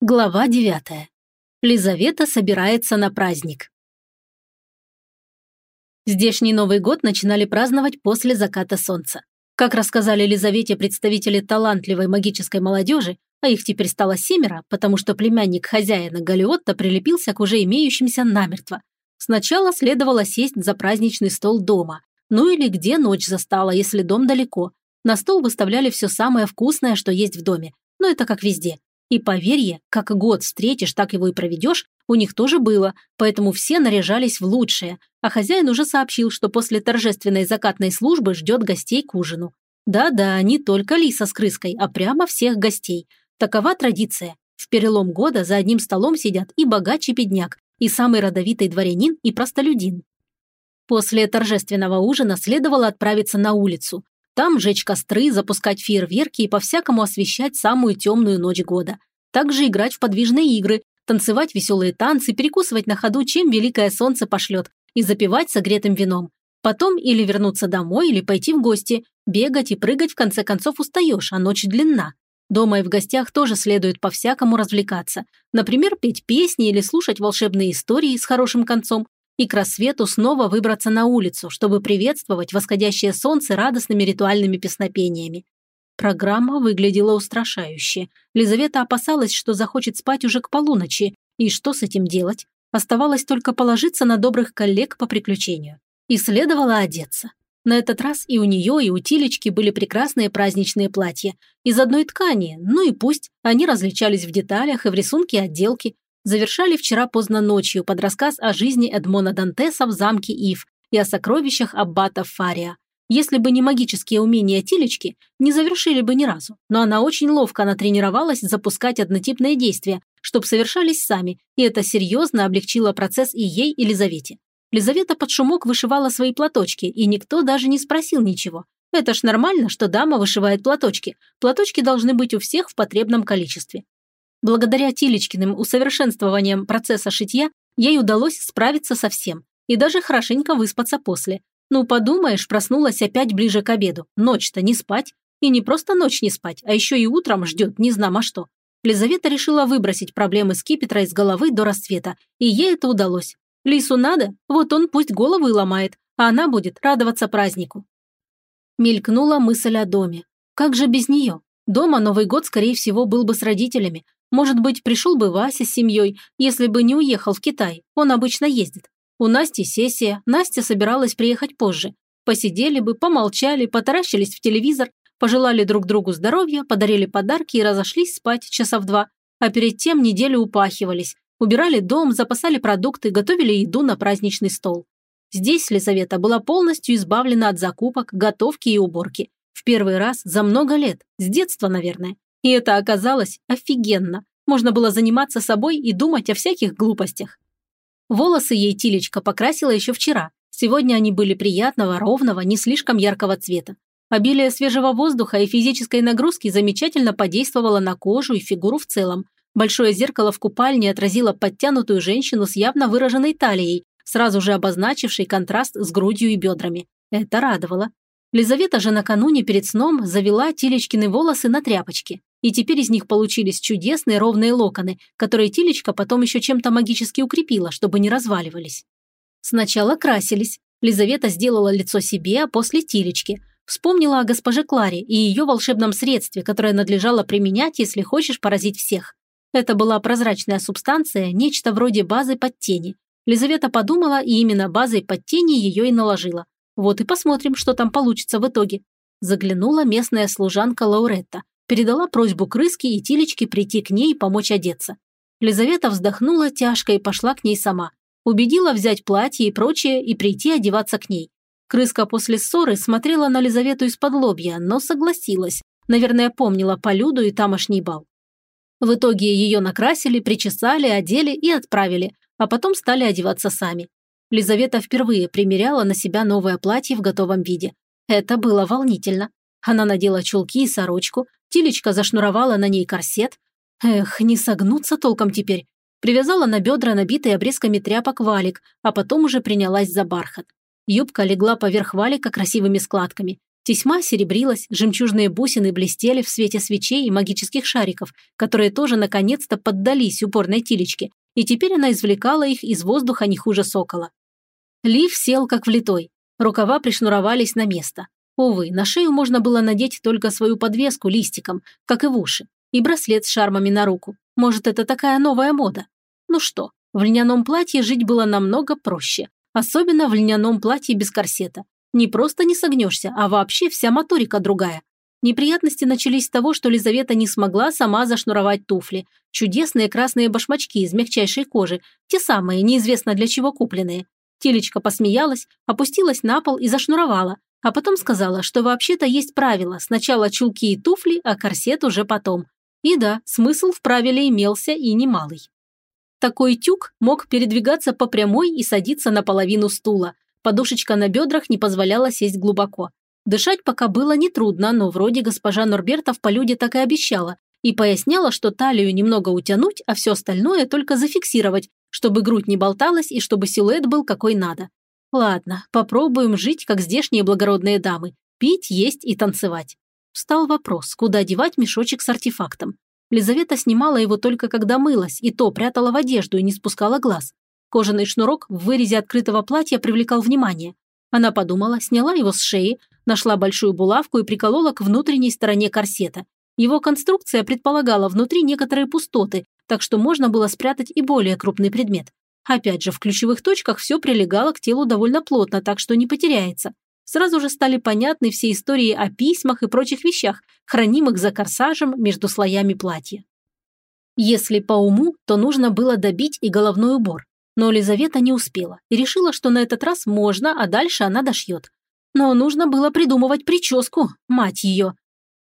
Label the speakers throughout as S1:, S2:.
S1: Глава девятая. Лизавета собирается на праздник. Здешний Новый год начинали праздновать после заката солнца. Как рассказали Лизавете представители талантливой магической молодежи, а их теперь стало семеро, потому что племянник хозяина Галиотта прилепился к уже имеющимся намертво. Сначала следовало сесть за праздничный стол дома, ну или где ночь застала, если дом далеко. На стол выставляли все самое вкусное, что есть в доме, но это как везде – и поверье, как год встретишь, так его и проведешь, у них тоже было, поэтому все наряжались в лучшее, а хозяин уже сообщил, что после торжественной закатной службы ждет гостей к ужину. Да-да, не только Лиса с крыской, а прямо всех гостей. Такова традиция. В перелом года за одним столом сидят и богач, и бедняк, и самый родовитый дворянин, и простолюдин. После торжественного ужина следовало отправиться на улицу, там жечь костры, запускать фейерверки и по-всякому освещать самую темную ночь года. Также играть в подвижные игры, танцевать веселые танцы, перекусывать на ходу, чем великое солнце пошлет, и запивать согретым вином. Потом или вернуться домой, или пойти в гости. Бегать и прыгать в конце концов устаешь, а ночь длинна. Дома и в гостях тоже следует по-всякому развлекаться. Например, петь песни или слушать волшебные истории с хорошим концом, и к рассвету снова выбраться на улицу, чтобы приветствовать восходящее солнце радостными ритуальными песнопениями. Программа выглядела устрашающе. Лизавета опасалась, что захочет спать уже к полуночи, и что с этим делать? Оставалось только положиться на добрых коллег по приключению. И следовало одеться. На этот раз и у нее, и у Тилечки были прекрасные праздничные платья. Из одной ткани, ну и пусть, они различались в деталях и в рисунке отделки, завершали вчера поздно ночью под рассказ о жизни Эдмона Дантеса в замке Ив и о сокровищах аббата Фария. Если бы не магические умения Тилечки, не завершили бы ни разу, но она очень ловко натренировалась запускать однотипные действия, чтобы совершались сами, и это серьезно облегчило процесс и ей, и Лизавете. Лизавета под шумок вышивала свои платочки, и никто даже не спросил ничего. Это ж нормально, что дама вышивает платочки. Платочки должны быть у всех в потребном количестве. Благодаря Тилечкиным усовершенствованиям процесса шитья ей удалось справиться со всем и даже хорошенько выспаться после. Ну, подумаешь, проснулась опять ближе к обеду. Ночь-то не спать. И не просто ночь не спать, а еще и утром ждет не знамо что. Лизавета решила выбросить проблемы скипетра из головы до рассвета, и ей это удалось. Лису надо, вот он пусть головы ломает, а она будет радоваться празднику. Мелькнула мысль о доме. Как же без нее? Дома Новый год, скорее всего, был бы с родителями, может быть, пришел бы Вася с семьей, если бы не уехал в Китай. Он обычно ездит. У Насти сессия, Настя собиралась приехать позже. Посидели бы, помолчали, потаращились в телевизор, пожелали друг другу здоровья, подарили подарки и разошлись спать часа в два. А перед тем неделю упахивались, убирали дом, запасали продукты, готовили еду на праздничный стол. Здесь Лизавета была полностью избавлена от закупок, готовки и уборки. В первый раз за много лет, с детства, наверное. И это оказалось офигенно. Можно было заниматься собой и думать о всяких глупостях. Волосы ей Тилечка покрасила еще вчера. Сегодня они были приятного, ровного, не слишком яркого цвета. Обилие свежего воздуха и физической нагрузки замечательно подействовало на кожу и фигуру в целом. Большое зеркало в купальне отразило подтянутую женщину с явно выраженной талией, сразу же обозначившей контраст с грудью и бедрами. Это радовало. Лизавета же накануне перед сном завела Тилечкины волосы на тряпочке и теперь из них получились чудесные ровные локоны, которые Тилечка потом еще чем-то магически укрепила, чтобы не разваливались. Сначала красились. Лизавета сделала лицо себе, а после Тилечки. Вспомнила о госпоже Кларе и ее волшебном средстве, которое надлежало применять, если хочешь поразить всех. Это была прозрачная субстанция, нечто вроде базы под тени. Лизавета подумала, и именно базой под тени ее и наложила. Вот и посмотрим, что там получится в итоге. Заглянула местная служанка Лауретта передала просьбу крыске и Тилечке прийти к ней и помочь одеться. Лизавета вздохнула тяжко и пошла к ней сама. Убедила взять платье и прочее и прийти одеваться к ней. Крыска после ссоры смотрела на Лизавету из-под лобья, но согласилась. Наверное, помнила Полюду и тамошний бал. В итоге ее накрасили, причесали, одели и отправили, а потом стали одеваться сами. Лизавета впервые примеряла на себя новое платье в готовом виде. Это было волнительно. Она надела чулки и сорочку, Тилечка зашнуровала на ней корсет. Эх, не согнуться толком теперь. Привязала на бедра набитый обрезками тряпок валик, а потом уже принялась за бархат. Юбка легла поверх валика красивыми складками. Тесьма серебрилась, жемчужные бусины блестели в свете свечей и магических шариков, которые тоже наконец-то поддались упорной тилечке, и теперь она извлекала их из воздуха не хуже сокола. Лив сел как влитой. Рукава пришнуровались на место. Увы, на шею можно было надеть только свою подвеску листиком, как и в уши, и браслет с шармами на руку. Может, это такая новая мода? Ну что, в льняном платье жить было намного проще. Особенно в льняном платье без корсета. Не просто не согнешься, а вообще вся моторика другая. Неприятности начались с того, что Лизавета не смогла сама зашнуровать туфли. Чудесные красные башмачки из мягчайшей кожи, те самые, неизвестно для чего купленные. Телечка посмеялась, опустилась на пол и зашнуровала, а потом сказала, что вообще-то есть правило – сначала чулки и туфли, а корсет уже потом. И да, смысл в правиле имелся и немалый. Такой тюк мог передвигаться по прямой и садиться на половину стула. Подушечка на бедрах не позволяла сесть глубоко. Дышать пока было нетрудно, но вроде госпожа Норберта в полюде так и обещала и поясняла, что талию немного утянуть, а все остальное только зафиксировать, чтобы грудь не болталась и чтобы силуэт был какой надо. Ладно, попробуем жить, как здешние благородные дамы, пить, есть и танцевать. Встал вопрос, куда девать мешочек с артефактом. Лизавета снимала его только когда мылась, и то прятала в одежду и не спускала глаз. Кожаный шнурок в вырезе открытого платья привлекал внимание. Она подумала, сняла его с шеи, нашла большую булавку и приколола к внутренней стороне корсета. Его конструкция предполагала внутри некоторые пустоты, так что можно было спрятать и более крупный предмет. Опять же, в ключевых точках все прилегало к телу довольно плотно, так что не потеряется. Сразу же стали понятны все истории о письмах и прочих вещах, хранимых за корсажем между слоями платья. Если по уму, то нужно было добить и головной убор. Но Лизавета не успела и решила, что на этот раз можно, а дальше она дошьет. Но нужно было придумывать прическу, мать ее.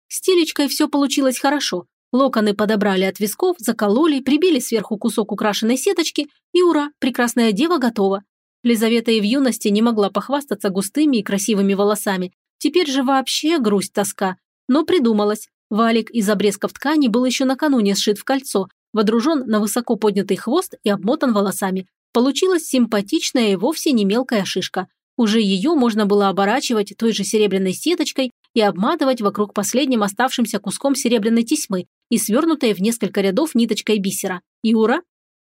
S1: С телечкой все получилось хорошо, Локоны подобрали от висков, закололи, прибили сверху кусок украшенной сеточки, и ура, прекрасная дева готова. Лизавета и в юности не могла похвастаться густыми и красивыми волосами. Теперь же вообще грусть тоска. Но придумалась. Валик из обрезков ткани был еще накануне сшит в кольцо, водружен на высоко поднятый хвост и обмотан волосами. Получилась симпатичная и вовсе не мелкая шишка. Уже ее можно было оборачивать той же серебряной сеточкой и обматывать вокруг последним оставшимся куском серебряной тесьмы и свернутой в несколько рядов ниточкой бисера. И ура!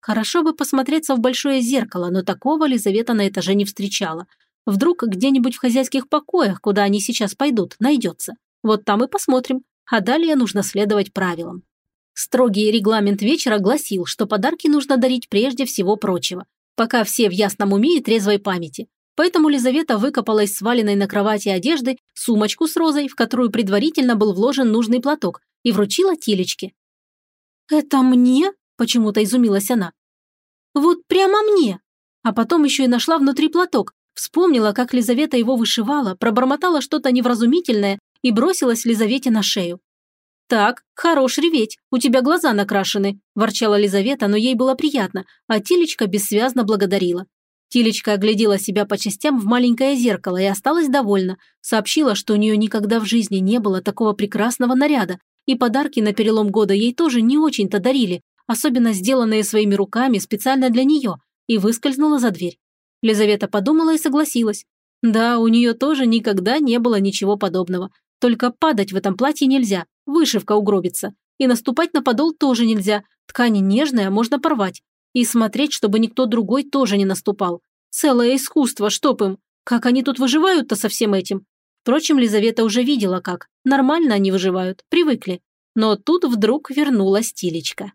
S1: Хорошо бы посмотреться в большое зеркало, но такого Лизавета на этаже не встречала. Вдруг где-нибудь в хозяйских покоях, куда они сейчас пойдут, найдется. Вот там и посмотрим. А далее нужно следовать правилам. Строгий регламент вечера гласил, что подарки нужно дарить прежде всего прочего, пока все в ясном уме и трезвой памяти. Поэтому Лизавета выкопала из сваленной на кровати одежды сумочку с розой, в которую предварительно был вложен нужный платок, и вручила телечке. «Это мне?» – почему-то изумилась она. «Вот прямо мне!» А потом еще и нашла внутри платок, вспомнила, как Лизавета его вышивала, пробормотала что-то невразумительное и бросилась Лизавете на шею. «Так, хорош реветь, у тебя глаза накрашены», – ворчала Лизавета, но ей было приятно, а телечка бессвязно благодарила. Тилечка оглядела себя по частям в маленькое зеркало и осталась довольна. Сообщила, что у нее никогда в жизни не было такого прекрасного наряда, и подарки на перелом года ей тоже не очень-то дарили, особенно сделанные своими руками специально для нее, и выскользнула за дверь. Лизавета подумала и согласилась. Да, у нее тоже никогда не было ничего подобного. Только падать в этом платье нельзя, вышивка угробится. И наступать на подол тоже нельзя, ткань нежная, можно порвать. И смотреть, чтобы никто другой тоже не наступал. Целое искусство, чтоб им. Как они тут выживают-то со всем этим? Впрочем, Лизавета уже видела как. Нормально они выживают, привыкли. Но тут вдруг вернулась Тилечка.